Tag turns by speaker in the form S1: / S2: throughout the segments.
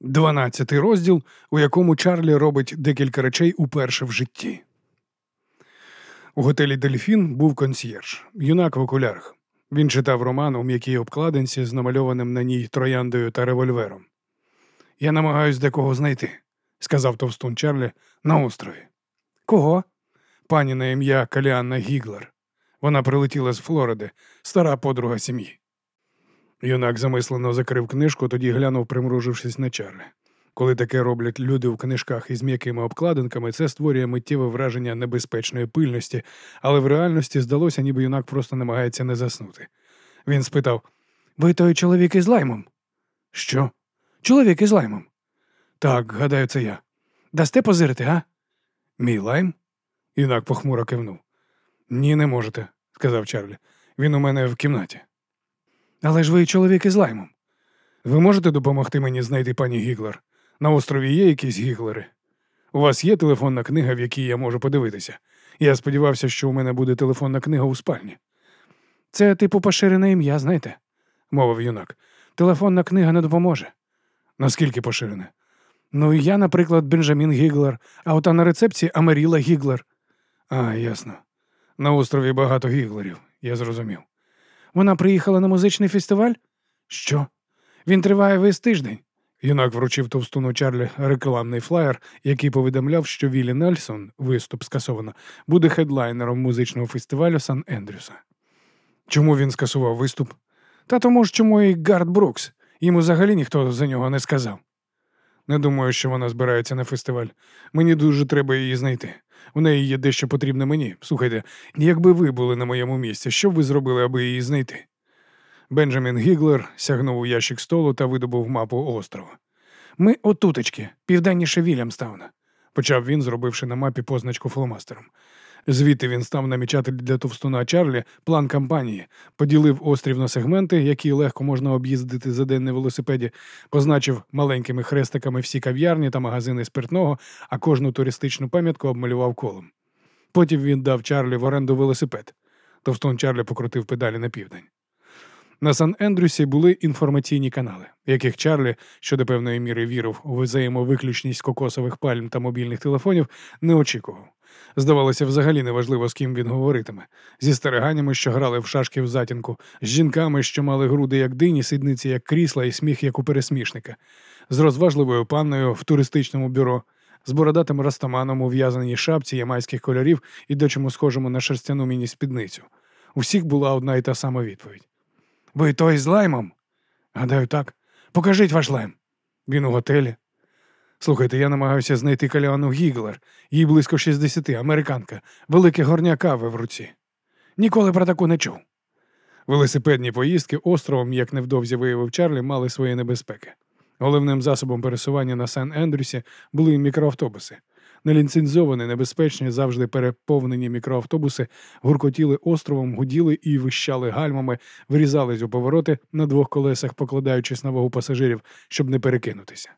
S1: Дванадцятий розділ, у якому Чарлі робить декілька речей уперше в житті. У готелі Дельфін був консьєрж, юнак в окулярах. Він читав роман у м'якій обкладинці з намальованим на ній трояндою та револьвером. Я намагаюсь декого знайти, сказав товстун Чарлі на острові. Кого? Пані на ім'я Каліанна Гіглер. Вона прилетіла з Флориди, стара подруга сім'ї. Юнак замислено закрив книжку, тоді глянув, примружившись на Чарлі. Коли таке роблять люди в книжках із м'якими обкладинками, це створює миттєве враження небезпечної пильності, але в реальності здалося, ніби юнак просто намагається не заснути. Він спитав: Ви той чоловік із лаймом? Що? Чоловік із лаймом. Так, гадаю, це я. Дасте позирити, га? Мій лайм? Юнак похмуро кивнув. Ні, не можете, сказав Чарлі. Він у мене в кімнаті. Але ж ви чоловік із лаймом. Ви можете допомогти мені знайти пані Гіглер? На острові є якісь гіглери? У вас є телефонна книга, в якій я можу подивитися? Я сподівався, що у мене буде телефонна книга у спальні. Це типу поширене ім'я, знаєте, мовив юнак. Телефонна книга не допоможе. Наскільки поширене? Ну, я, наприклад, Бенджамін Гіглер, а ота на рецепції Амаріла Гіглер. А, ясно. На острові багато гіглерів, я зрозумів. Вона приїхала на музичний фестиваль? Що? Він триває весь тиждень. Юнак вручив товстуну Чарлі рекламний флаєр, який повідомляв, що Віллі Нельсон, виступ скасовано, буде хедлайнером музичного фестивалю Сан Ендрюса. Чому він скасував виступ? Та тому ж чому і Гарт Брукс. Йому взагалі ніхто за нього не сказав. Не думаю, що вона збирається на фестиваль. Мені дуже треба її знайти. У неї є дещо потрібне мені. Слухайте, якби ви були на моєму місці, що б ви зробили, аби її знайти? Бенджамін Гіглер сягнув у ящик столу та видобув мапу острова. Ми отутечки, південніше Вільямстауна, почав він, зробивши на мапі позначку фломастером. Звідти він став намічати для товстуна Чарлі план кампанії, поділив острів на сегменти, які легко можна об'їздити за день на велосипеді, позначив маленькими хрестиками всі кав'ярні та магазини спиртного, а кожну туристичну пам'ятку обмалював колом. Потім він дав Чарлі в оренду велосипед. Товстун Чарлі покрутив педалі на південь. На Сан Ендрюсі були інформаційні канали, яких Чарлі, що до певної міри вірив у взаємовиключність кокосових пальм та мобільних телефонів, не очікував. Здавалося, взагалі неважливо, з ким він говоритиме, зі стереганнями, що грали в шашки в затінку, з жінками, що мали груди як дині, сідниці як крісла і сміх як у пересмішника, з розважливою панною в туристичному бюро, з бородатим растаманом у в'язаній шапці ямайських кольорів і дечому схожому на шерстяну міні-спідницю. У всіх була одна і та сама відповідь. Ви той з лаймом? Гадаю, так. Покажіть ваш лайм. Він у готелі. Слухайте, я намагаюся знайти Каліану Гіглер, їй близько 60, американка, велике горня кави в руці. Ніколи про таку не чув. Велосипедні поїздки островом, як невдовзі виявив Чарлі, мали свої небезпеки. Головним засобом пересування на Сан Ендрюсі були мікроавтобуси. Неліцензовані, небезпечні, завжди переповнені мікроавтобуси гуркотіли островом, гуділи і вищали гальмами, вирізались у повороти на двох колесах, покладаючись на вагу пасажирів, щоб не перекинутися.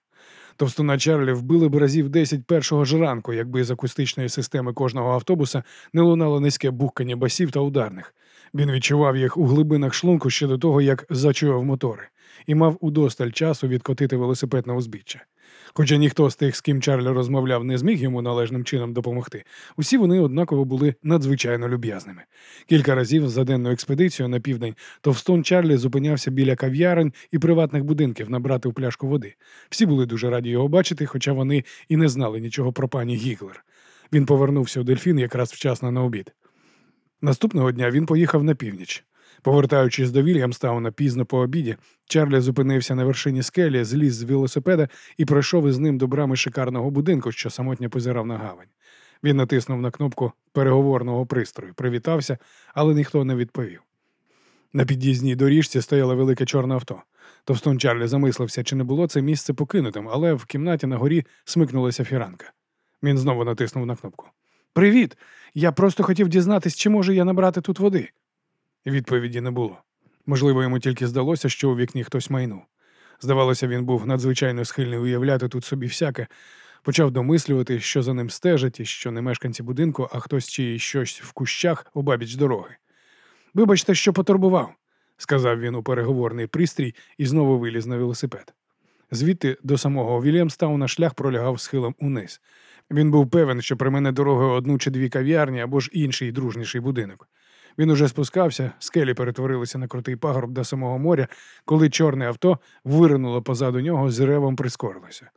S1: Товстуна Чарлі вбили б разів 10 першого ж ранку, якби з акустичної системи кожного автобуса не лунало низьке бухкання басів та ударних. Він відчував їх у глибинах шлунку ще до того, як зачував мотори, і мав удосталь часу відкотити велосипед на узбіччя. Хоча ніхто з тих, з ким Чарлі розмовляв, не зміг йому належним чином допомогти, усі вони однаково були надзвичайно люб'язними. Кілька разів за денну експедицію на південь Товстон Чарлі зупинявся біля кав'ярень і приватних будинків набрати в пляшку води. Всі були дуже раді його бачити, хоча вони і не знали нічого про пані Гіглер. Він повернувся у дельфін якраз вчасно на обід. Наступного дня він поїхав на північ. Повертаючись до Вільямстауна пізно по обіді, Чарлі зупинився на вершині скелі, зліз з велосипеда і пройшов із ним до брами шикарного будинку, що самотньо позирав на гавань. Він натиснув на кнопку переговорного пристрою, привітався, але ніхто не відповів. На під'їзній доріжці стояло велике чорне авто. Товстон Чарлі замислився, чи не було це місце покинутим, але в кімнаті на горі смикнулася фіранка. Він знову натиснув на кнопку. Привіт! Я просто хотів дізнатись, чи можу я набрати тут води. Відповіді не було. Можливо, йому тільки здалося, що у вікні хтось майнув. Здавалося, він був надзвичайно схильний уявляти тут собі всяке, почав домислювати, що за ним стежать, і що не мешканці будинку, а хтось чи щось в кущах обабіч дороги. Вибачте, що потурбував, сказав він у переговорний пристрій і знову виліз на велосипед. Звідти до самого Вільямстауна шлях пролягав схилом униз. Він був певен, що примене дорогою одну чи дві кав'ярні або ж інший дружніший будинок. Він уже спускався, скелі перетворилися на крутий пагорб до самого моря, коли чорне авто виринуло позаду нього з ревом прискорилося.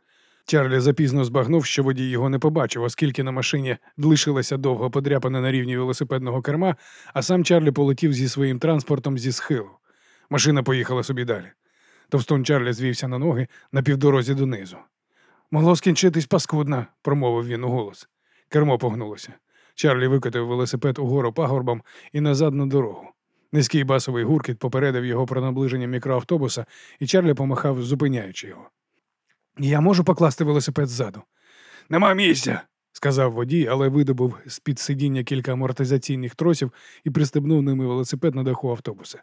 S1: Чарлі запізно збагнув, що водій його не побачив, оскільки на машині лишилася довго подряпана на рівні велосипедного керма, а сам Чарлі полетів зі своїм транспортом зі схилу. Машина поїхала собі далі. Товстун Чарлі звівся на ноги на півдорозі донизу. Могло скінчитись паскудно, промовив він у голос. Кермо погнулося. Чарлі викотив велосипед угору пагорбом і назад на дорогу. Низький басовий гуркіт попередив його про наближення мікроавтобуса, і Чарлі помахав, зупиняючи його. Я можу покласти велосипед ззаду. Нема місця, сказав водій, але видобув з-під сидіння кілька амортизаційних тросів і пристебнув ними велосипед на даху автобуса.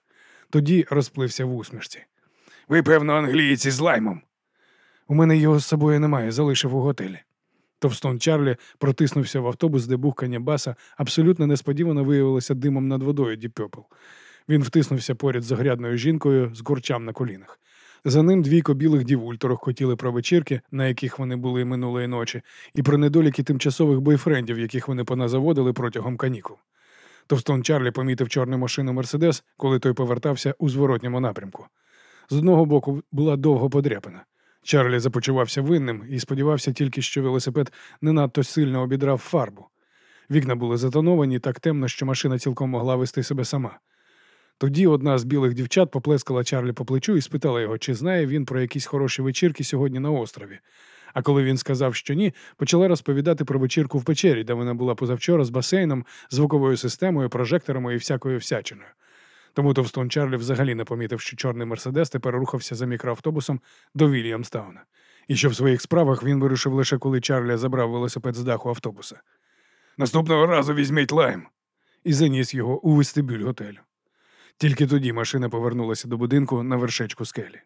S1: Тоді розплився в усмішці. Ви, певно, англійці з лаймом. У мене його з собою немає, залишив у готелі. Товстун Чарлі протиснувся в автобус, де бухкання баса абсолютно несподівано виявилося димом над водою Deep Purple. Він втиснувся поряд з огрядною жінкою з курчам на колінах. За ним двійко білих дівуль торохкотіли про вечірки, на яких вони були минулої ночі, і про недоліки тимчасових бойфрендів, яких вони поназаводили протягом канікул. Товстун Чарлі помітив чорну машину Мерседес, коли той повертався у зворотньому напрямку. З одного боку була довго подряпана. Чарлі започувався винним і сподівався тільки, що велосипед не надто сильно обідрав фарбу. Вікна були затоновані так темно, що машина цілком могла вести себе сама. Тоді одна з білих дівчат поплескала Чарлі по плечу і спитала його, чи знає він про якісь хороші вечірки сьогодні на острові. А коли він сказав, що ні, почала розповідати про вечірку в печері, де вона була позавчора з басейном, звуковою системою, прожекторами і всякою всячиною. Тому Товстон Чарлі взагалі не помітив, що чорний Мерседес тепер рухався за мікроавтобусом до Вільямстауна. І що в своїх справах він вирушив лише коли Чарлі забрав велосипед з даху автобуса. Наступного разу візьміть лайм і заніс його у вестибюль готелю. Тільки тоді машина повернулася до будинку на вершечку скелі.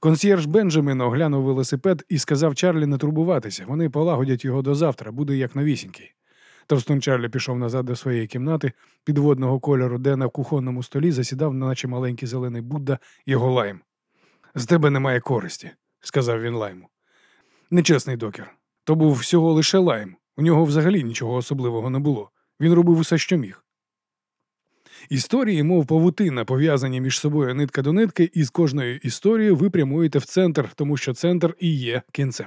S1: Консьєрж Бенджамін оглянув велосипед і сказав Чарлі не турбуватися. Вони полагодять його до завтра, буде як новісінький. Товстун Чарлі пішов назад до своєї кімнати підводного кольору, де на кухонному столі засідав, наче маленький зелений Будда, його лайм. З тебе немає користі, сказав він лайму. Нечесний докер. То був всього лише лайм. У нього взагалі нічого особливого не було. Він робив усе, що міг. Історії, мов павутина, пов'язані між собою нитка до нитки, і з кожною історією ви прямуєте в центр, тому що центр і є кінцем.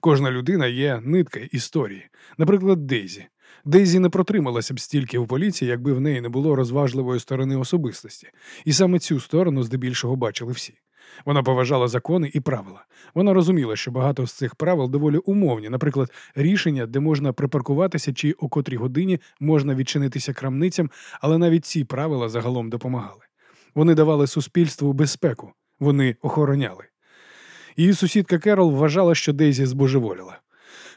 S1: Кожна людина є нитка історії. Наприклад, Дейзі. Дейзі не протрималася б стільки в поліції, якби в неї не було розважливої сторони особистості, і саме цю сторону здебільшого бачили всі. Вона поважала закони і правила. Вона розуміла, що багато з цих правил доволі умовні, наприклад, рішення, де можна припаркуватися чи о котрій годині можна відчинитися крамницям, але навіть ці правила загалом допомагали. Вони давали суспільству безпеку, вони охороняли. Її сусідка Керол вважала, що Дейзі збожеволіла.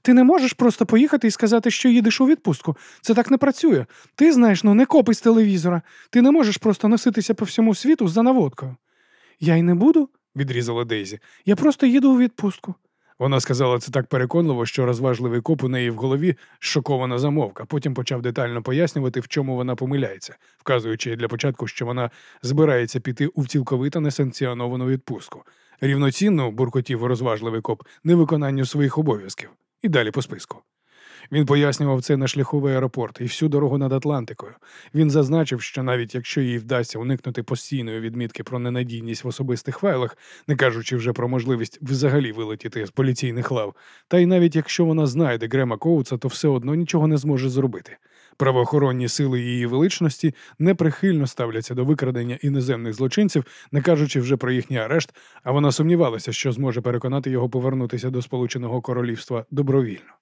S1: Ти не можеш просто поїхати і сказати, що їдеш у відпустку. Це так не працює. Ти знаєш, ну не копи з телевізора. Ти не можеш просто носитися по всьому світу за наводкою. Я й не буду, відрізала Дейзі. Я просто їду у відпустку. Вона сказала це так переконливо, що розважливий коп у неї в голові шокована замовка. Потім почав детально пояснювати, в чому вона помиляється, вказуючи для початку, що вона збирається піти у цілковито несанкціоновану відпустку. Рівноцінно буркотів розважливий коп невиконанню своїх обов'язків. І далі по списку. Він пояснював це на шляховий аеропорт і всю дорогу над Атлантикою. Він зазначив, що навіть якщо їй вдасться уникнути постійної відмітки про ненадійність в особистих файлах, не кажучи вже про можливість взагалі вилетіти з поліційних лав, та й навіть якщо вона знайде Грема Коуца, то все одно нічого не зможе зробити. Правоохоронні сили її величності неприхильно ставляться до викрадення іноземних злочинців, не кажучи вже про їхній арешт, а вона сумнівалася, що зможе переконати його повернутися до Сполученого Королівства добровільно.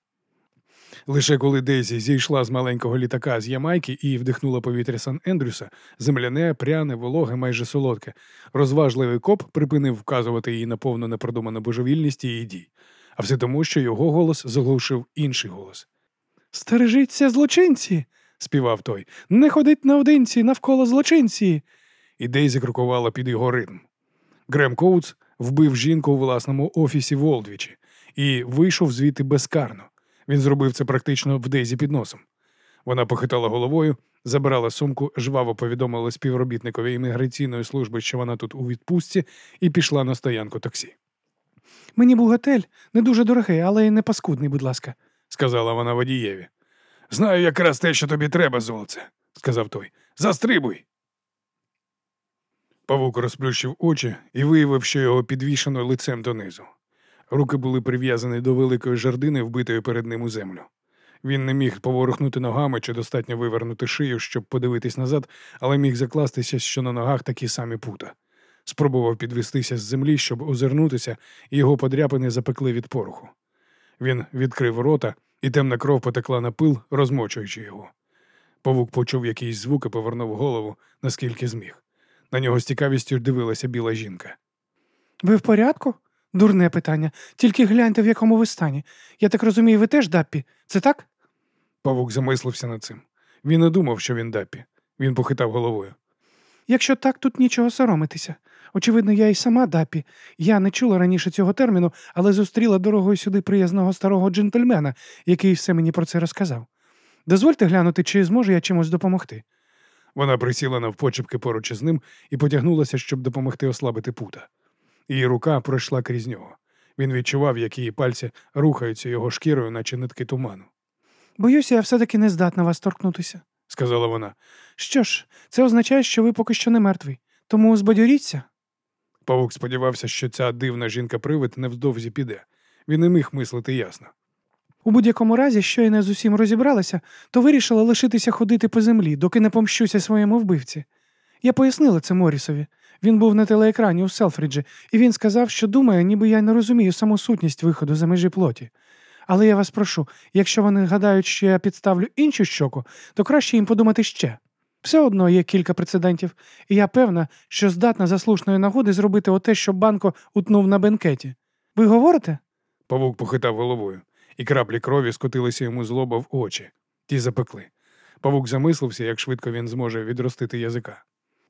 S1: Лише коли Дейзі зійшла з маленького літака з Ямайки і вдихнула повітря Сан Ендрюса, земляне, пряне, вологе, майже солодке, розважливий коп припинив вказувати їй на повну непродуману божевільність її дій, а все тому, що його голос заглушив інший голос. Стережіться, злочинці, співав той. Не ходить наодинці навколо злочинці. І Дейзі крокувала під його ритм. Грем Коутс вбив жінку у власному офісі в Олдвічі і вийшов звідти безкарно. Він зробив це практично в Дейзі під носом. Вона похитала головою, забирала сумку, жваво повідомила співробітникові імміграційної служби, що вона тут у відпустці, і пішла на стоянку таксі.
S2: Мені був готель не дуже дорогий, але й не паскудний, будь ласка.
S1: Сказала вона водієві. Знаю якраз те, що тобі треба, золоце, сказав той. Застрибуй. Павук розплющив очі і виявив, що його підвішено лицем донизу. Руки були прив'язані до великої жердини, вбитої перед ним у землю. Він не міг поворухнути ногами чи достатньо вивернути шию, щоб подивитись назад, але міг закластися, що на ногах такі самі пута. Спробував підвестися з землі, щоб озирнутися, і його подряпини запекли від пороху. Він відкрив рота, і темна кров потекла на пил, розмочуючи його. Павук почув якийсь звук і повернув голову, наскільки зміг. На нього з цікавістю дивилася біла жінка.
S2: Ви в порядку? Дурне питання. Тільки гляньте, в якому ви стані. Я так розумію, ви теж Даппі? Це так?
S1: Павук замислився над цим. Він не думав, що він дапі. Він похитав головою.
S2: Якщо так, тут нічого соромитися. Очевидно, я і сама Дапі. Я не чула раніше цього терміну, але зустріла дорогою сюди приязного старого джентльмена, який все мені про це розказав. Дозвольте глянути, чи зможу я чимось допомогти.
S1: Вона присіла навпочепки поруч із ним і потягнулася, щоб допомогти ослабити пута. Її рука пройшла крізь нього. Він відчував, як її пальці рухаються його шкірою, наче нитки туману.
S2: Боюся, я все-таки не здатна вас торкнутися,
S1: сказала вона.
S2: Що ж, це означає, що ви поки що не мертвий. Тому збадьоріться.
S1: Павук сподівався, що ця дивна жінка-привид невдовзі піде. Він не міг мислити ясно.
S2: У будь-якому разі, що я не з усім розібралася, то вирішила лишитися ходити по землі, доки не помщуся своєму вбивці. Я пояснила це Морісові. Він був на телеекрані у Селфриджі, і він сказав, що думає, ніби я не розумію саму сутність виходу за межі плоті. Але я вас прошу, якщо вони гадають, що я підставлю іншу щоку, то краще їм подумати ще. Все одно є кілька прецедентів, і я певна, що здатна за слушної нагоди зробити оте, що банко утнув на бенкеті. Ви говорите?
S1: Павук похитав головою, і краплі крові скотилися йому з лоба в очі. Ті запекли. Павук замислився, як швидко він зможе відростити язика.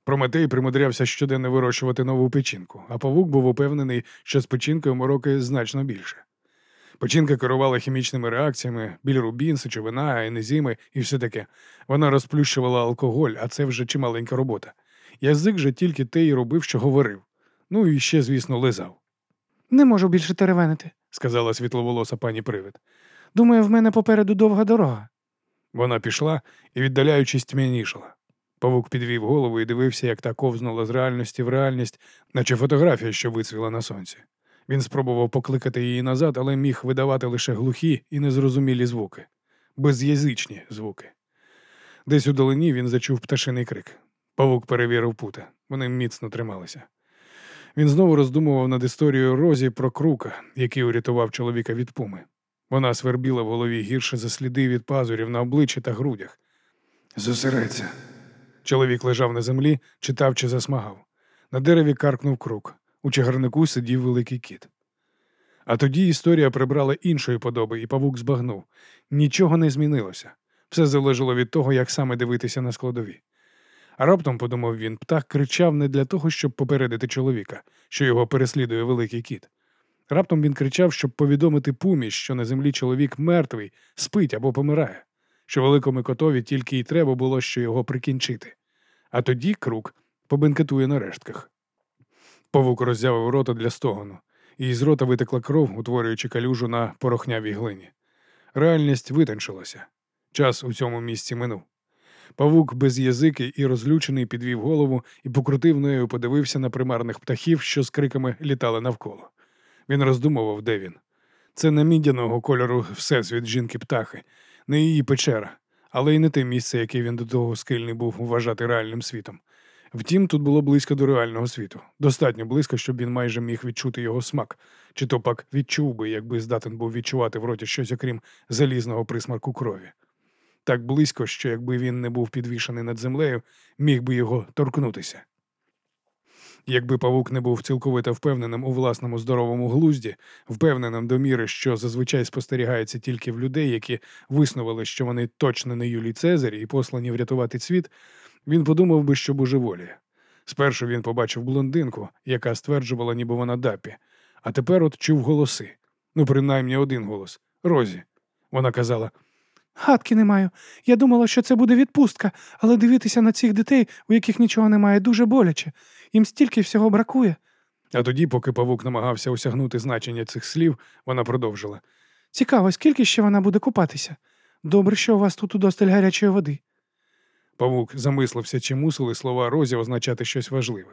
S1: Прометей примудрявся щоденно вирощувати нову печінку, а павук був упевнений, що з печінкою мороки значно більше. Печінка керувала хімічними реакціями, білірубін, сечовина, енезіми і все таке. Вона розплющувала алкоголь, а це вже чималенька робота. Язик же тільки те й робив, що говорив. Ну і ще, звісно, лизав.
S2: Не можу більше теревенити,
S1: сказала світловолоса пані привид.
S2: Думаю, в мене попереду довга дорога.
S1: Вона пішла і, віддаляючись, тьмянішала. Павук підвів голову і дивився, як та ковзнула з реальності в реальність, наче фотографія, що вицвіла на сонці. Він спробував покликати її назад, але міг видавати лише глухі і незрозумілі звуки, без'язичні звуки. Десь у долині він зачув пташиний крик. Павук перевірив пута. Вони міцно трималися. Він знову роздумував над історією Розі про крука, який урятував чоловіка від пуми. Вона свербіла в голові гірше за сліди від пазурів на обличчі та грудях. Зосередься. Чоловік лежав на землі, читав чи засмагав. На дереві каркнув крук. У чагарнику сидів великий кіт. А тоді історія прибрала іншої подоби, і павук збагнув. Нічого не змінилося. Все залежало від того, як саме дивитися на складові. А раптом, подумав він, птах кричав не для того, щоб попередити чоловіка, що його переслідує великий кіт. Раптом він кричав, щоб повідомити пумі, що на землі чоловік мертвий, спить або помирає, що великому котові тільки й треба було що його прикінчити. А тоді крук побенкетує на рештках. Павук роззявив рота для стогону, і із рота витекла кров, утворюючи калюжу на порохнявій глині. Реальність витончилася. Час у цьому місці минув. Павук без язики і розлючений підвів голову і покрутив нею, подивився на примарних птахів, що з криками літали навколо. Він роздумував, де він. Це не мідяного кольору всесвіт жінки птахи, не її печера, але й не те місце, яке він до того скильний був вважати реальним світом. Втім, тут було близько до реального світу, достатньо близько, щоб він майже міг відчути його смак, чи то пак відчув би, якби здатен був відчувати в роті щось, окрім залізного присмарку крові. Так близько, що якби він не був підвішений над землею, міг би його торкнутися. Якби павук не був цілковито впевненим у власному здоровому глузді, впевненим до міри, що зазвичай спостерігається тільки в людей, які виснували, що вони точно не Юлій Цезарь і послані врятувати світ, він подумав би, що божеволіє. Спершу він побачив блондинку, яка стверджувала, ніби вона дапі, а тепер от чув голоси. Ну, принаймні один голос Розі. Вона казала:
S2: Гадки не маю. Я думала, що це буде відпустка, але дивитися на цих дітей, у яких нічого немає, дуже боляче. Їм стільки всього бракує.
S1: А тоді, поки павук намагався осягнути значення цих слів, вона продовжила.
S2: Цікаво, скільки ще вона буде купатися? Добре, що у вас тут удосталь гарячої води.
S1: Павук замислився, чи мусили слова Розі означати щось важливе,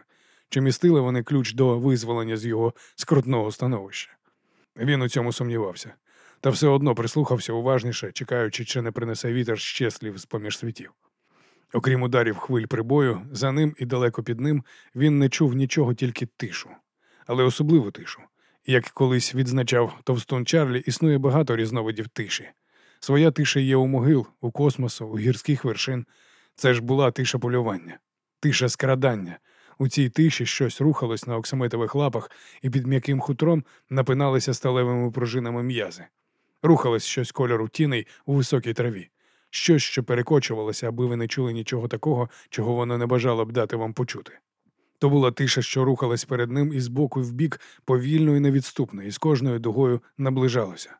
S1: чи містили вони ключ до визволення з його скрутного становища. Він у цьому сумнівався, та все одно прислухався уважніше, чекаючи, чи не принесе вітер ще слів з поміж світів. Окрім ударів хвиль прибою, за ним і далеко під ним він не чув нічого, тільки тишу, але особливу тишу. Як колись відзначав Товстун Чарлі, існує багато різновидів тиші. Своя тиша є у могил, у космосу, у гірських вершин. Це ж була тиша полювання, тиша скрадання. У цій тиші щось рухалось на оксамитових лапах і під м'яким хутром напиналися сталевими пружинами м'язи. Рухалось щось кольору тіней у високій траві, щось, що перекочувалося, аби ви не чули нічого такого, чого воно не бажало б дати вам почути. То була тиша, що рухалась перед ним із боку в бік повільно і невідступно, і з кожною дугою наближалося.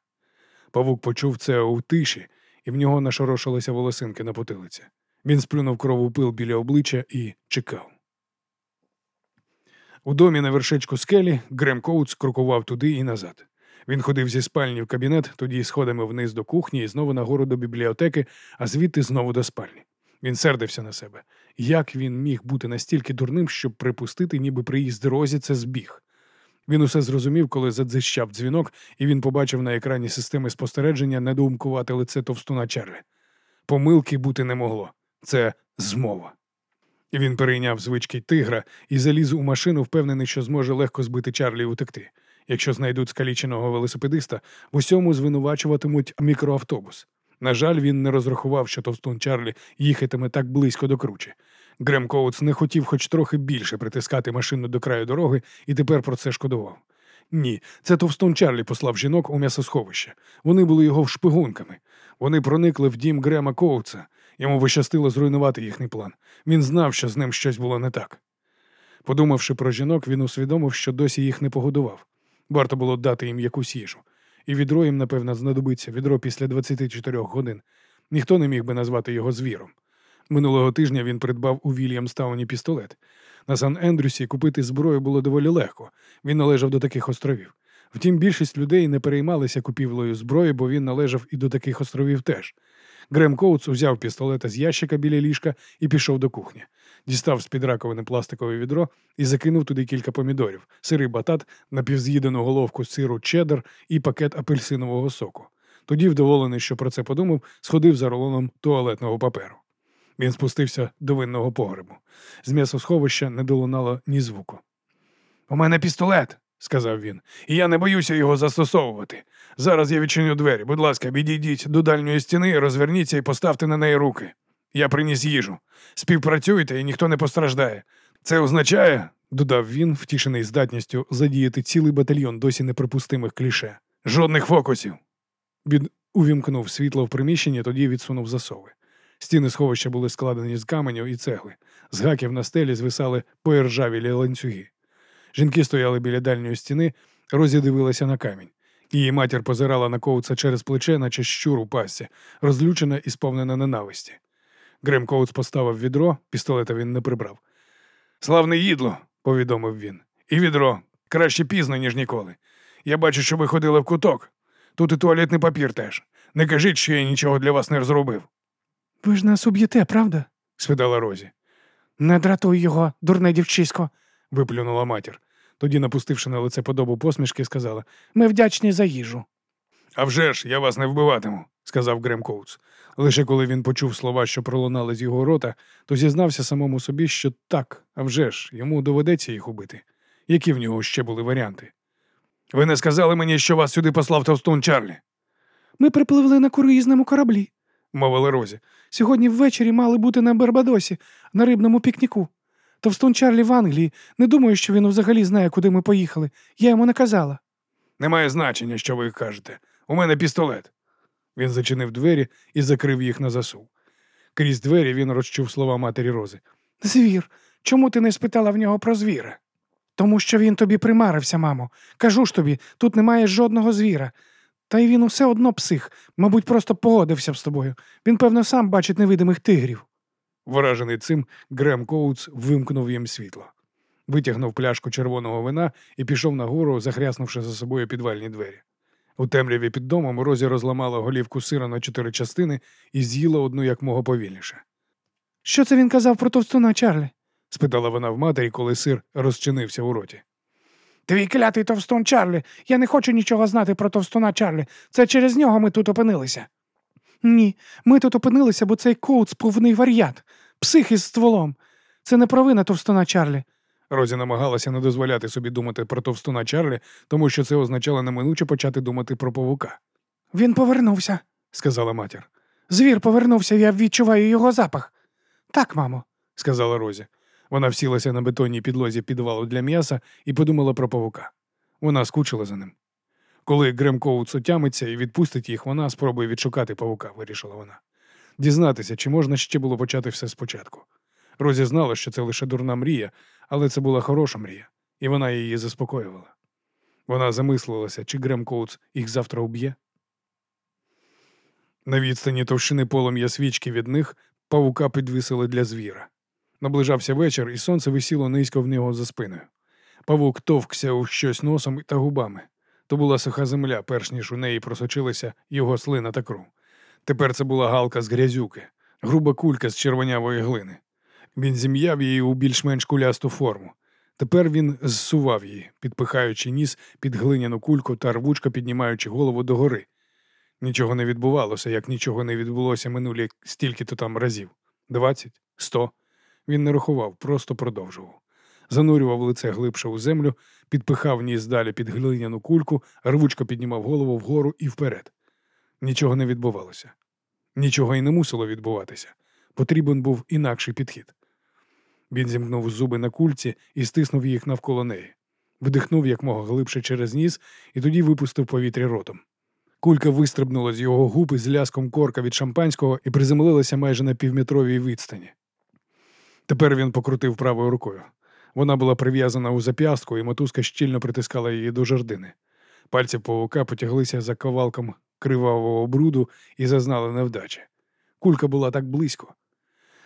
S1: Павук почув це у тиші, і в нього нашорошилися волосинки на потилиці. Він сплюнув крову пил біля обличчя і чекав. У домі на вершечку скелі Грем Коутс крокував туди і назад. Він ходив зі спальні в кабінет, тоді сходами вниз до кухні і знову нагору до бібліотеки, а звідти знову до спальні. Він сердився на себе. Як він міг бути настільки дурним, щоб припустити, ніби приїзд Розі це збіг? Він усе зрозумів, коли задзищав дзвінок, і він побачив на екрані системи спостереження недоумкувати лице товстуна Чарлі. Помилки бути не могло. Це змова. Він перейняв звички тигра і заліз у машину, впевнений, що зможе легко збити Чарлі і утекти. Якщо знайдуть скаліченого велосипедиста, в усьому звинувачуватимуть мікроавтобус. На жаль, він не розрахував, що товстун Чарлі їхатиме так близько до кручі. Грем Коутс не хотів хоч трохи більше притискати машину до краю дороги і тепер про це шкодував. Ні, це товстун Чарлі послав жінок у м'ясосховище. Вони були його шпигунками. Вони проникли в дім Грема Коутса. Йому пощастило зруйнувати їхній план. Він знав, що з ним щось було не так. Подумавши про жінок, він усвідомив, що досі їх не погодував. Варто було дати їм якусь їжу. І відро їм, напевно, знадобиться відро після 24 годин. Ніхто не міг би назвати його звіром. Минулого тижня він придбав у Вільямстауні пістолет. На Сан Ендрюсі купити зброю було доволі легко. Він належав до таких островів. Втім, більшість людей не переймалися купівлею зброї, бо він належав і до таких островів теж. Грем Коутс узяв пістолета з ящика біля ліжка і пішов до кухні. Дістав з-під раковини пластикове відро і закинув туди кілька помідорів, сирий батат, напівз'їдену головку сиру чеддер і пакет апельсинового соку. Тоді, вдоволений, що про це подумав, сходив за рулоном туалетного паперу. Він спустився до винного погребу. З м'ясосховища не долунало ні звуку. У мене пістолет, сказав він, і я не боюся його застосовувати. Зараз я відчиню двері. Будь ласка, відійдіть до дальньої стіни, розверніться і поставте на неї руки. Я приніс їжу. Співпрацюйте і ніхто не постраждає. Це означає, додав він, втішений здатністю задіяти цілий батальйон досі неприпустимих кліше. Жодних фокусів. Він увімкнув світло в приміщенні, тоді відсунув засови. Стіни сховища були складені з каменю і цегли. З гаків на стелі звисали поіржавілі ланцюги. Жінки стояли біля дальньої стіни, Розі дивилася на камінь. Її матір позирала на коуца через плече, наче щур у пасті, розлючена і сповнена ненависті. Грем Коутс поставив відро, пістолета він не прибрав. Славне їдло, повідомив він. І відро. Краще пізно, ніж ніколи. Я бачу, що ви ходили в куток. Тут і туалетний папір теж. Не кажіть, що я нічого для вас не розробив.
S2: Ви ж нас уб'єте, правда?
S1: спитала Розі.
S2: Не дратуй його, дурне дівчисько,
S1: виплюнула матір. Тоді, напустивши на лице подобу посмішки, сказала
S2: Ми вдячні за їжу.
S1: «А вже ж, я вас не вбиватиму, сказав Грем Коутс. Лише коли він почув слова, що пролунали з його рота, то зізнався самому собі, що так, а вже ж, йому доведеться їх убити. Які в нього ще були варіанти? Ви не сказали мені, що вас сюди послав Товстун Чарлі,
S2: Ми припливли на круїзному кораблі.
S1: мовила Розі.
S2: Сьогодні ввечері мали бути на Барбадосі, на рибному пікніку. Товстун Чарлі в Англії. Не думаю, що він взагалі знає, куди ми поїхали. Я йому не казала.
S1: Немає значення, що ви кажете. У мене пістолет. Він зачинив двері і закрив їх на засув. Крізь двері він розчув слова матері Рози.
S2: Звір, чому ти не спитала в нього про звіра? Тому що він тобі примарився, мамо. Кажу ж тобі, тут немає жодного звіра. Та й він усе одно псих, мабуть, просто погодився б з тобою. Він, певно, сам бачить невидимих тигрів.
S1: Вражений цим, Грем Коутс вимкнув їм світло. витягнув пляшку червоного вина і пішов нагору, захряснувши за собою підвальні двері. У темряві під домом Розі розламала голівку сира на чотири частини і з'їла одну якмога повільніше.
S2: Що це він казав про товстуна Чарлі?
S1: спитала вона в матері, коли сир розчинився у роті.
S2: Твій клятий товстун Чарлі. Я не хочу нічого знати про товстуна Чарлі. Це через нього ми тут опинилися. Ні, ми тут опинилися, бо цей коут повний вар'ят, псих із стволом. Це не провина товстуна Чарлі.
S1: Розі намагалася не дозволяти собі думати про товстуна Чарлі, тому що це означало неминуче почати думати про павука,
S2: Він повернувся,
S1: сказала матір.
S2: Звір повернувся, я відчуваю його запах. Так, мамо.
S1: сказала Розі. Вона всілася на бетонній підлозі підвалу для м'яса і подумала про павука. Вона скучила за ним. Коли Грем Коутс отямиться і відпустить їх, вона спробує відшукати павука, вирішила вона. Дізнатися, чи можна ще було почати все спочатку. Розі знала, що це лише дурна мрія, але це була хороша мрія, і вона її заспокоювала. Вона замислилася, чи Грем їх завтра уб'є. На відстані товщини полум'я свічки від них павука підвисили для звіра. Наближався вечір, і сонце висіло низько в нього за спиною. Павук товкся у щось носом та губами. То була суха земля, перш ніж у неї просочилися його слина та кров. Тепер це була галка з грязюки, груба кулька з червонявої глини. Він зім'яв її у більш-менш кулясту форму. Тепер він зсував її, підпихаючи ніс під глиняну кульку та рвучко піднімаючи голову догори. Нічого не відбувалося, як нічого не відбулося минулі стільки-то там разів. Двадцять, сто. Він не рахував, просто продовжував. Занурював лице глибше у землю, підпихав ніс далі під глиняну кульку, рвучко піднімав голову вгору і вперед. Нічого не відбувалося. Нічого і не мусило відбуватися. Потрібен був інакший підхід. Він зімкнув зуби на кульці і стиснув їх навколо неї. Вдихнув якмога глибше через ніс і тоді випустив повітря ротом. Кулька вистрибнула з його губ із ляском корка від шампанського і приземлилася майже на півметровій відстані. Тепер він покрутив правою рукою. Вона була прив'язана у зап'ястку, і мотузка щільно притискала її до жердини. Пальці павука потяглися за ковалком кривавого бруду і зазнали невдачі. Кулька була так близько.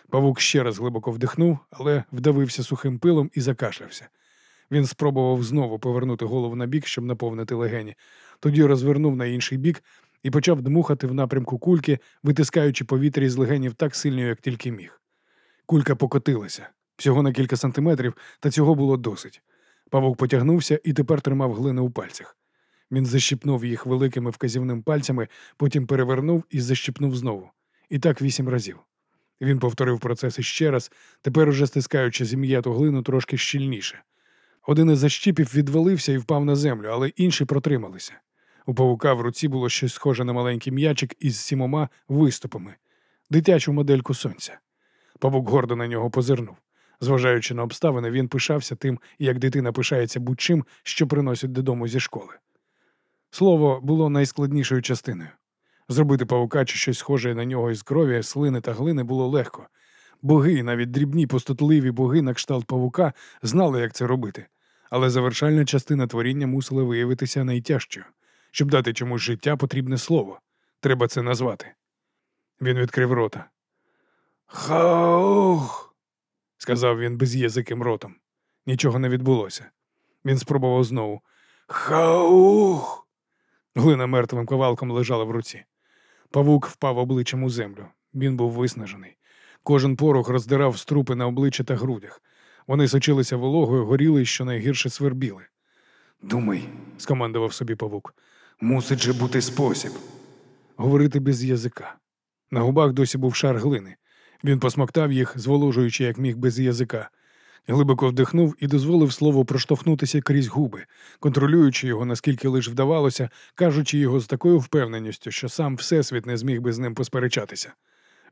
S1: Павук ще раз глибоко вдихнув, але вдавився сухим пилом і закашлявся. Він спробував знову повернути голову на бік, щоб наповнити легені, тоді розвернув на інший бік і почав дмухати в напрямку кульки, витискаючи повітря із легенів так сильно, як тільки міг. Кулька покотилася всього на кілька сантиметрів, та цього було досить. Павук потягнувся і тепер тримав глини у пальцях. Він защіпнув їх великими вказівним пальцями, потім перевернув і защіпнув знову. І так вісім разів. Він повторив процес іще раз, тепер уже стискаючи зім'яту глину трошки щільніше. Один із защіпів відвалився і впав на землю, але інші протрималися. У павука в руці було щось схоже на маленький м'ячик із сімома виступами, дитячу модельку сонця. Павук гордо на нього позирнув. Зважаючи на обставини, він пишався тим, як дитина пишається будь-чим, що приносить додому зі школи. Слово було найскладнішою частиною. Зробити павука чи щось схоже на нього із крові, слини та глини було легко. Боги, навіть дрібні пустотливі боги на кшталт павука, знали, як це робити, але завершальна частина творіння мусила виявитися найтяжчою. Щоб дати чомусь життя, потрібне слово. Треба це назвати. Він відкрив рота. Хаух, сказав він без'язиким ротом. Нічого не відбулося. Він спробував знову. Хаух. Глина мертвим ковалком лежала в руці. Павук впав обличчям у землю. Він був виснажений. Кожен порох роздирав струпи на обличчі та грудях. Вони сочилися вологою, горіли і щонайгірше свербіли. Думай, скомандував собі павук, мусить же бути спосіб. Говорити без язика. На губах досі був шар глини. Він посмоктав їх, зволожуючи, як міг без язика. Глибоко вдихнув і дозволив слову проштовхнутися крізь губи, контролюючи його, наскільки лиш вдавалося, кажучи його з такою впевненістю, що сам Всесвіт не зміг би з ним посперечатися.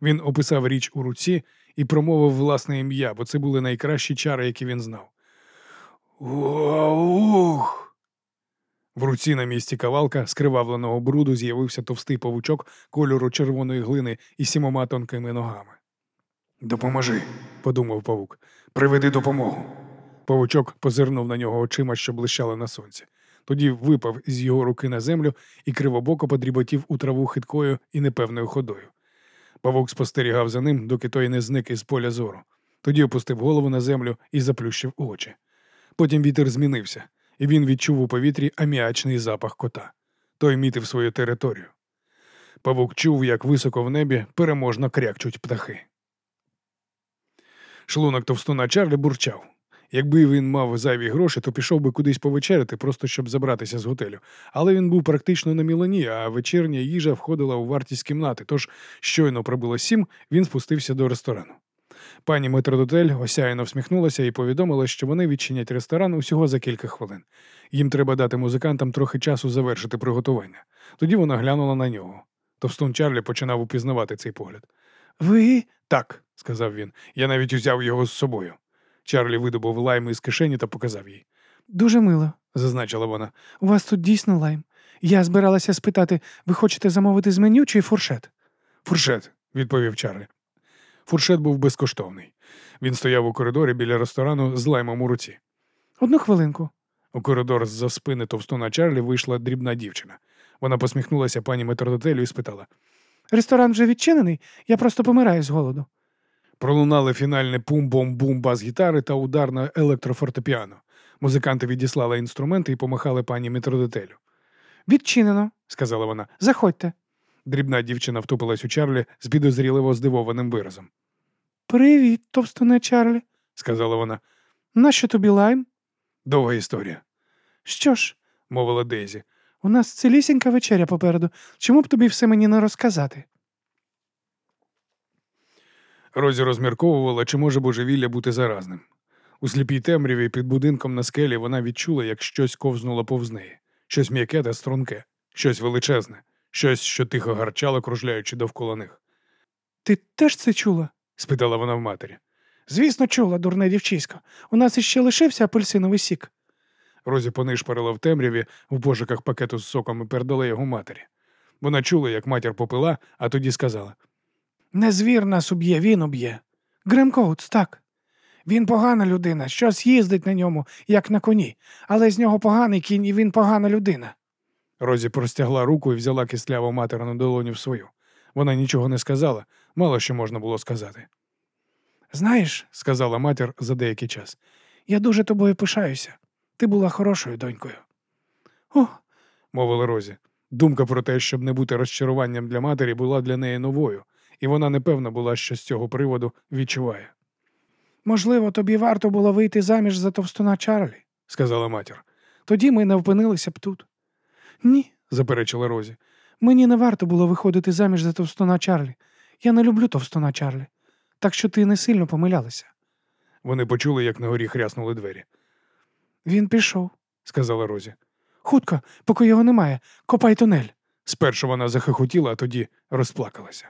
S1: Він описав річ у руці і промовив власне ім'я, бо це були найкращі чари, які він знав. Ух! В руці на місці кавалка скривавленого бруду з'явився товстий павучок кольору червоної глини із сімома тонкими ногами. Допоможи, подумав павук. Приведи допомогу. Павучок позирнув на нього очима, що блищали на сонці. Тоді випав із його руки на землю і кривобоко подріботів у траву хиткою і непевною ходою. Павук спостерігав за ним, доки той не зник із поля зору. Тоді опустив голову на землю і заплющив очі. Потім вітер змінився, і він відчув у повітрі аміачний запах кота. Той мітив свою територію. Павук чув, як високо в небі переможно крякчуть птахи. Шлунок товстуна Чарлі бурчав. Якби він мав зайві гроші, то пішов би кудись повечеряти, просто щоб забратися з готелю. Але він був практично на мілані, а вечірня їжа входила у вартість кімнати, тож щойно пробило сім, він спустився до ресторану. Пані метродотель осяяно всміхнулася і повідомила, що вони відчинять ресторан усього за кілька хвилин. Їм треба дати музикантам трохи часу завершити приготування. Тоді вона глянула на нього. Товстун Чарлі починав упізнавати цей погляд.
S2: Ви.
S1: Так, сказав він, я навіть узяв його з собою. Чарлі видобув лайм із кишені та показав їй.
S2: Дуже мило.
S1: Зазначила вона.
S2: У вас тут дійсно лайм. Я збиралася спитати, ви хочете замовити з меню чи фуршет?
S1: Фуршет, відповів Чарлі. Фуршет був безкоштовний. Він стояв у коридорі біля ресторану з лаймом у руці.
S2: Одну хвилинку.
S1: У коридор з-за спини товстуна Чарлі вийшла дрібна дівчина. Вона посміхнулася пані метродотелю і спитала.
S2: Ресторан вже відчинений, я просто помираю з голоду.
S1: Пролунали фінальне пум-бом-бум бас гітари та удар на електрофортепіано. Музиканти відіслали інструменти і помахали пані метродотелю.
S2: Відчинено,
S1: Сказала вона.
S2: заходьте.
S1: Дрібна дівчина втупилась у Чарлі з підозріливо здивованим виразом.
S2: Привіт, товстуне Чарлі.
S1: Сказала вона.
S2: Нащо тобі лайм?
S1: Довга історія,
S2: Що ж,
S1: мовила Дейзі.
S2: У нас цілісінька вечеря попереду. Чому б тобі все мені не розказати?
S1: Розі розмірковувала, чи може божевілля бути заразним. У сліпій темряві під будинком на скелі вона відчула, як щось ковзнуло повз неї, щось м'яке та струнке, щось величезне, щось, що тихо гарчало, кружляючи довкола них.
S2: Ти теж це чула?
S1: спитала вона в матері.
S2: Звісно, чула, дурне дівчисько. У нас іще лишився апельсиновий сік.
S1: Розі понишпарила в темряві в пошуках пакету з соком і передала його матері. Вона чула, як матір попила, а тоді сказала:
S2: Не звір нас уб'є, він уб'є. Грем Коутс, так. Він погана людина, щось їздить на ньому, як на коні, але з нього поганий кінь, і він погана людина.
S1: Розі простягла руку і взяла кисляву материну долоню в свою. Вона нічого не сказала, мало що можна було сказати.
S2: Знаєш,
S1: Сказала матір за деякий час.
S2: я дуже тобою пишаюся. Ти була хорошою донькою. О,
S1: мовила Розі. Думка про те, щоб не бути розчаруванням для матері, була для неї новою, і вона непевна була, що з цього приводу відчуває,
S2: можливо, тобі варто було вийти заміж за товстуна Чарлі.
S1: сказала матір.
S2: Тоді ми не опинилися б тут. Ні,
S1: Заперечила Розі.
S2: мені не варто було виходити заміж за товстуна Чарлі. Я не люблю товстуна Чарлі. Так що ти не сильно помилялася.
S1: Вони почули, як на горі хряснули двері,
S2: Він пішов.
S1: сказала Розі.
S2: Хутко, поки його немає, копай тунель.
S1: Спершу вона захихотіла, а тоді розплакалася.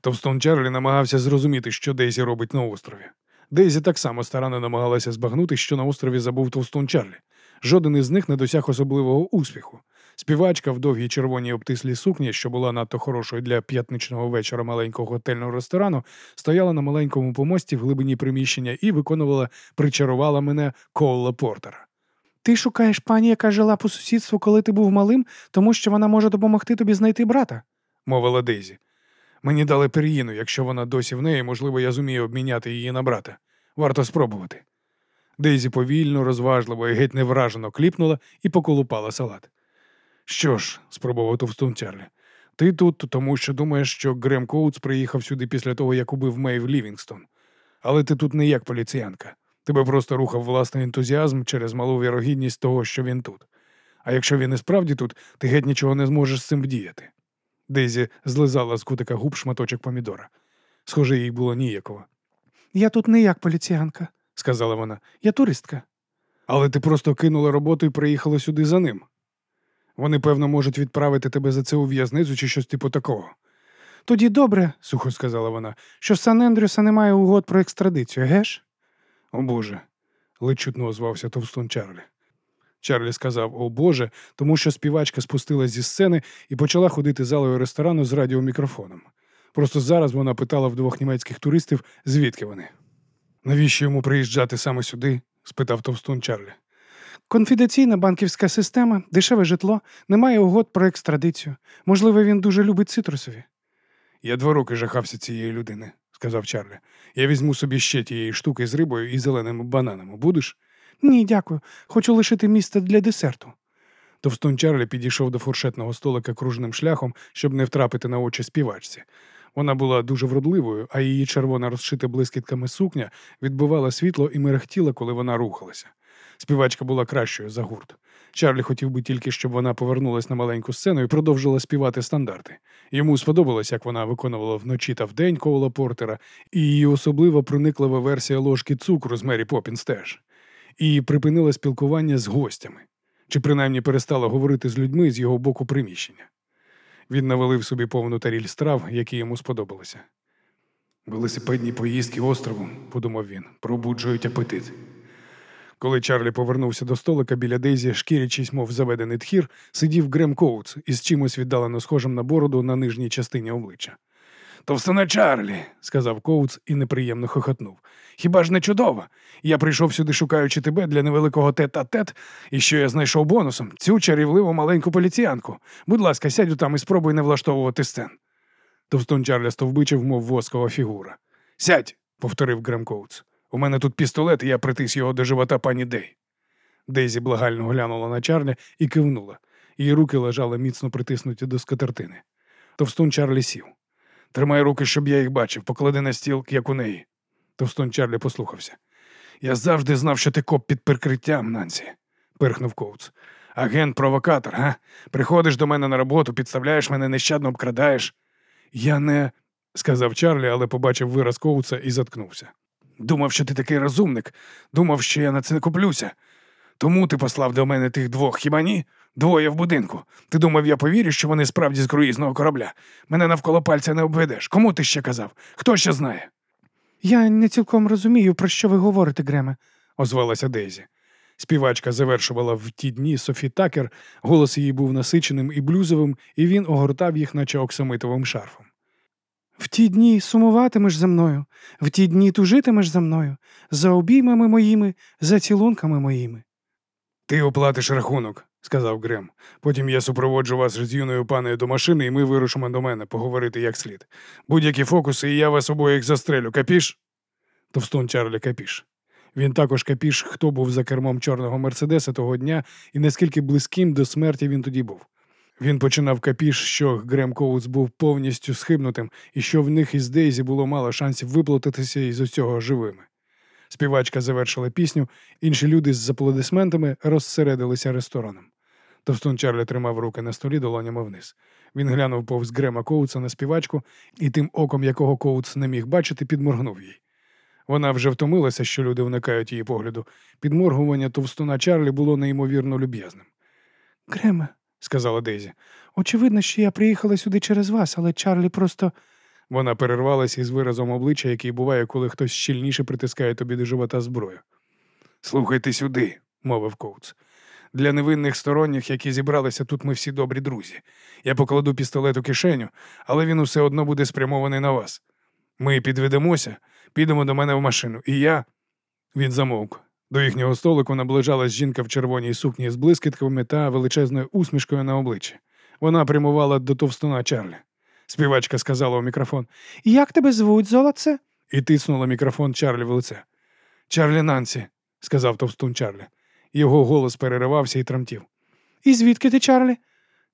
S1: Товстон Чарлі намагався зрозуміти, що Дейзі робить на острові. Дейзі так само старанно намагалася збагнути, що на острові забув Товстон Чарлі. Жоден із них не досяг особливого успіху. Співачка в довгій червоній обтислій сукні, що була надто хорошою для п'ятничного вечора маленького готельного ресторану, стояла на маленькому помості в глибині приміщення і виконувала причарувала мене Коула Портера.
S2: Ти шукаєш пані, яка жила по сусідству, коли ти був малим, тому що вона може допомогти тобі знайти брата.
S1: мовила Дейзі. Мені дали пер'їну, якщо вона досі в неї, можливо, я зумію обміняти її на брата. Варто спробувати. Дейзі повільно, розважливо і геть невражено кліпнула і поколупала салат. Що ж, спробував товстун Чарлі, ти тут, тому що думаєш, що Грем Коутс приїхав сюди після того, як убив Мейв Лівінгстон. Але ти тут не як поліціянка. Тебе просто рухав власний ентузіазм через малу вірогідність того, що він тут. А якщо він і справді тут, ти геть нічого не зможеш з цим вдіяти. Дейзі злизала з кутика губ шматочок помідора. Схоже, їй було ніяково,
S2: Я тут не як поліціянка,
S1: сказала вона.
S2: я туристка.
S1: Але ти просто кинула роботу і приїхала сюди за ним. Вони, певно, можуть відправити тебе за це у в'язницю чи щось типу такого,
S2: Тоді добре,
S1: сухо сказала вона.
S2: що Сан Ендрюса немає угод про екстрадицію, геш?
S1: О Боже. ледь чутно озвався товстун Чарлі. Чарлі сказав О Боже, тому що співачка спустилась зі сцени і почала ходити залою ресторану з радіомікрофоном. Просто зараз вона питала в двох німецьких туристів, звідки вони. Навіщо йому приїжджати саме сюди? спитав товстун Чарлі.
S2: Конфіденційна банківська система, дешеве житло, немає угод про екстрадицію. Можливо, він дуже любить цитрусові.
S1: Я два роки жахався цієї людини, сказав Чарлі. Я візьму собі ще тієї штуки з рибою і зеленими бананами. Будеш?
S2: Ні, дякую. Хочу лишити місце для десерту.
S1: Товстун Чарлі підійшов до фуршетного столика кружним шляхом, щоб не втрапити на очі співачці. Вона була дуже вродливою, а її червона розшита блискітками сукня відбивала світло і мерехтіла, коли вона рухалася. Співачка була кращою за гурт. Чарлі хотів би тільки, щоб вона повернулася на маленьку сцену і продовжила співати стандарти. Йому сподобалось, як вона виконувала вночі та вдень Коула Портера, і її особливо прониклива версія ложки цукру з Мері Поппінс теж. І припинила спілкування з гостями, чи принаймні перестала говорити з людьми з його боку приміщення. Він навалив собі повну таріль страв, які йому сподобалися. Велосипедні поїздки островом, подумав він, пробуджують апетит. Коли Чарлі повернувся до столика біля Дейзі, шкірячись, мов заведений тхір, сидів Грем Коутс із чимось віддалено схожим на бороду на нижній частині обличчя. Товстуне Чарлі, сказав Коутс і неприємно хихотнув. Хіба ж не чудово? Я прийшов сюди, шукаючи тебе для невеликого тет-а-тет, і що я знайшов бонусом цю чарівливу маленьку поліціянку. Будь ласка, сядь там і спробуй не влаштовувати сцен. Товстун Чарлі стовбичив, мов воскова фігура. Сядь, повторив Грем Коутс. У мене тут пістолет, і я притис його до живота пані Дей. Дейзі благально глянула на Чарлі і кивнула. Її руки лежали міцно притиснуті до скатертини. Товстун Чарлі сів. Тримай руки, щоб я їх бачив, поклади на стіл, як у неї. Товстун Чарлі послухався. Я завжди знав, що ти коп під прикриттям, Нансі, пирхнув Коутс. Агент провокатор, га? Приходиш до мене на роботу, підставляєш мене, нещадно обкрадаєш. Я не, сказав Чарлі, але побачив вираз Коутса і заткнувся. Думав, що ти такий розумник, думав, що я на це не куплюся. Тому ти послав до мене тих двох, хіба ні? Двоє в будинку. Ти думав, я повірю, що вони справді з круїзного корабля. Мене навколо пальця не обведеш. Кому ти ще казав? Хто ще знає?
S2: Я не цілком розумію, про що ви говорите, Греме.
S1: озвалася Дейзі. Співачка завершувала в ті дні Софі Такер, голос її був насиченим і блюзовим, і він огортав їх, наче оксамитовим шарфом.
S2: В ті дні сумуватимеш за мною, в ті дні тужитимеш за мною, за обіймами моїми, за цілунками моїми.
S1: Ти оплатиш рахунок, сказав Грем. Потім я супроводжу вас з юною паною до машини, і ми вирушимо до мене поговорити як слід. Будь-які фокуси, і я вас обоїх застрелю, капіш? Товстун Чарлі капіш. Він також капіш, хто був за кермом чорного Мерседеса того дня і наскільки близьким до смерті він тоді був. Він починав капіш, що Грем Коутс був повністю схибнутим і що в них із Дейзі було мало шансів виплутатися із усього живими. Співачка завершила пісню, інші люди з аплодисментами розсередилися рестораном. Товстун Чарлі тримав руки на столі долонями вниз. Він глянув повз Грема Коутса на співачку і тим оком, якого Коутс не міг бачити, підморгнув їй. Вона вже втомилася, що люди уникають її погляду. Підморгування товстуна Чарлі було неймовірно люб'язним.
S2: Греме,
S1: сказала Дейзі.
S2: очевидно, що я приїхала сюди через вас, але Чарлі просто.
S1: Вона перервалася із виразом обличчя, який буває, коли хтось щільніше притискає тобі до живота зброю. Слухайте сюди, мовив Коутс. Для невинних сторонніх, які зібралися тут, ми всі добрі друзі. Я покладу пістолет у кишеню, але він усе одно буде спрямований на вас. Ми підведемося, підемо до мене в машину, і я. Він замовк. До їхнього столику наближалась жінка в червоній сукні з блискітками та величезною усмішкою на обличчі. Вона прямувала до товстуна Чарлі. Співачка сказала у мікрофон
S2: Як тебе звуть, золоце?
S1: і тиснула мікрофон Чарлі в лице. Чарлі Нансі, сказав товстун Чарлі. Його голос переривався і тремтів.
S2: І звідки ти, Чарлі?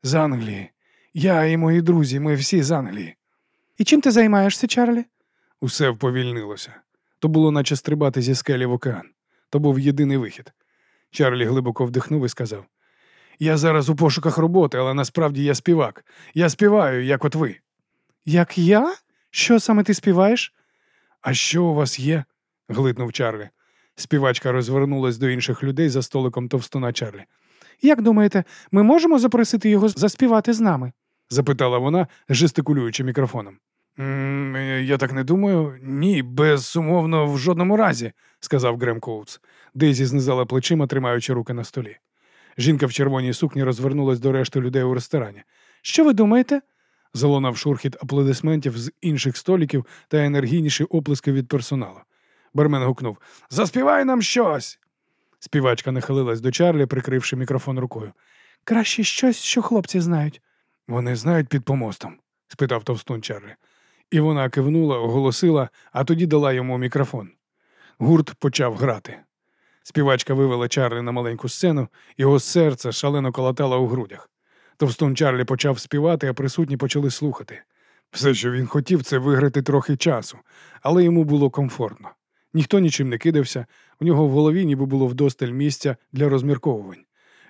S1: З Англії. Я і мої друзі, ми всі з Англії.
S2: І чим ти займаєшся, Чарлі?
S1: Усе вповільнилося. То було, наче стрибати зі скелі в океан. То був єдиний вихід. Чарлі глибоко вдихнув і сказав: Я зараз у пошуках роботи, але насправді я співак. Я співаю, як от ви.
S2: Як я? Що саме ти співаєш?
S1: А що у вас є? глитнув Чарлі. Співачка розвернулась до інших людей за столиком товстуна Чарлі.
S2: Як думаєте, ми можемо запросити його заспівати з нами?
S1: запитала вона, жестикулюючи мікрофоном. «М, Я так не думаю. Ні, безумовно, в жодному разі, сказав Грем Коутс. Дейзі знизала плечима, тримаючи руки на столі. Жінка в червоній сукні розвернулась до решти людей у ресторані.
S2: Що ви думаєте?
S1: Залунав шурхіт аплодисментів з інших столиків та енергійніші оплески від персоналу. Бармен гукнув Заспівай нам щось. Співачка нахилилась до Чарлі, прикривши мікрофон рукою.
S2: Краще щось, що хлопці знають.
S1: Вони знають під помостом? спитав товстун Чарлі. І вона кивнула, оголосила, а тоді дала йому мікрофон. Гурт почав грати. Співачка вивела Чарлі на маленьку сцену, його серце шалено колотало у грудях. Товстун Чарлі почав співати, а присутні почали слухати. Все, що він хотів, це виграти трохи часу, але йому було комфортно. Ніхто нічим не кидався, у нього в голові ніби було вдосталь місця для розмірковувань.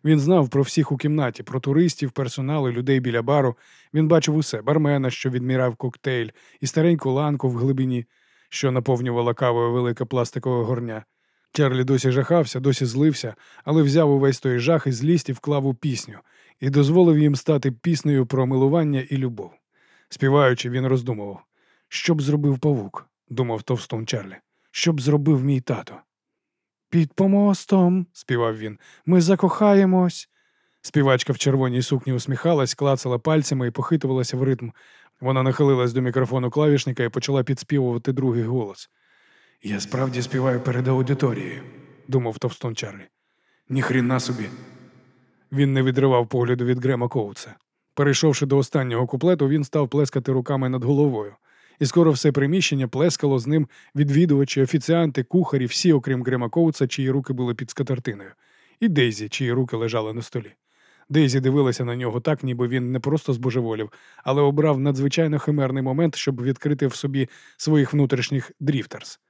S1: Він знав про всіх у кімнаті, про туристів, персонал і людей біля бару. Він бачив усе бармена, що відміряв коктейль, і стареньку ланку в глибині, що наповнювала кавою велике пластикове горня. Чарлі досі жахався, досі злився, але взяв увесь той жах і злість і вклав у пісню і дозволив їм стати піснею про милування і любов. Співаючи, він роздумував, що б зробив павук, думав товстун Чарлі. Що б зробив мій тато? Під помостом, співав він, ми закохаємось. Співачка в червоній сукні усміхалась, клацала пальцями і похитувалася в ритм. Вона нахилилась до мікрофону клавішника і почала підспівувати другий голос. Я справді співаю перед аудиторією, думав товстун Чарлі. Ніхріна собі. Він не відривав погляду від Грема Коутса. Перейшовши до останнього куплету, він став плескати руками над головою. І скоро все приміщення плескало з ним відвідувачі, офіціанти, кухарі, всі, окрім Грема чиї руки були під скатертиною, і Дейзі, чиї руки лежали на столі. Дейзі дивилася на нього так, ніби він не просто збожеволів, але обрав надзвичайно химерний момент, щоб відкрити в собі своїх внутрішніх дріфтерс.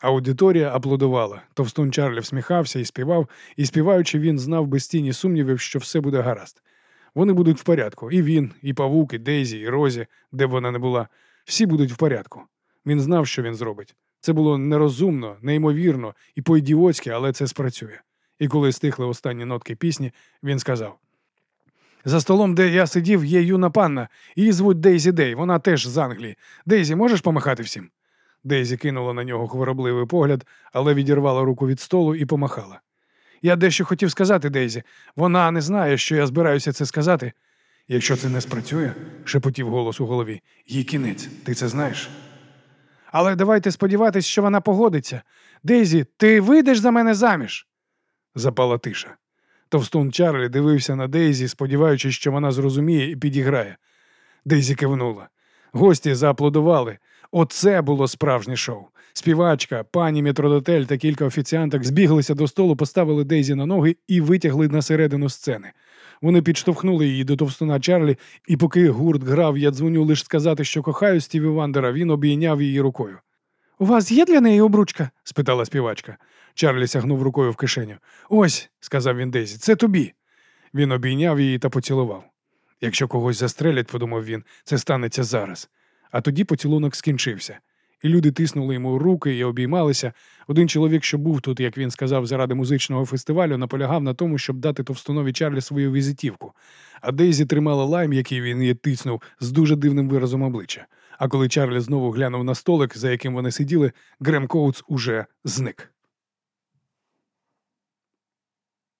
S1: Аудиторія аплодувала. Товстун Чарлі всміхався і співав, і співаючи, він знав без тіні сумнівів, що все буде гаразд. Вони будуть в порядку. І він, і Павук, і Дейзі, і Розі, де б вона не була. Всі будуть в порядку. Він знав, що він зробить. Це було нерозумно, неймовірно і по-ідіотськи, але це спрацює. І коли стихли останні нотки пісні, він сказав: За столом, де я сидів, є юна панна, її звуть Дейзі Дей, вона теж з Англії. Дейзі, можеш помахати всім? Дейзі кинула на нього хворобливий погляд, але відірвала руку від столу і помахала. Я дещо хотів сказати, Дейзі. Вона не знає, що я збираюся це сказати. Якщо це не спрацює, шепотів голос у голові, їй кінець, ти це знаєш. Але давайте сподіватись, що вона погодиться. Дейзі, ти вийдеш за мене заміж. Запала тиша. Товстун Чарлі дивився на Дейзі, сподіваючись, що вона зрозуміє і підіграє. Дейзі кивнула. Гості зааплодували. Оце було справжнє шоу. Співачка, пані Метрдотель та кілька офіціанток збіглися до столу, поставили Дейзі на ноги і витягли на середину сцени. Вони підштовхнули її до товстуна Чарлі, і поки гурт грав, я дзвоню лише сказати, що кохаю Стіві Вандера, він обійняв її рукою. У вас є для неї обручка? спитала співачка. Чарлі сягнув рукою в кишеню. Ось, сказав він Дейзі, це тобі. Він обійняв її та поцілував. Якщо когось застрелять, подумав він, це станеться зараз. А тоді поцілунок скінчився. І люди тиснули йому руки і обіймалися. Один чоловік, що був тут, як він сказав, заради музичного фестивалю, наполягав на тому, щоб дати товстонові Чарлі свою візитівку. А Дейзі тримала лайм, який він її тиснув, з дуже дивним виразом обличчя. А коли Чарлі знову глянув на столик, за яким вони сиділи, Грем Коутс уже зник.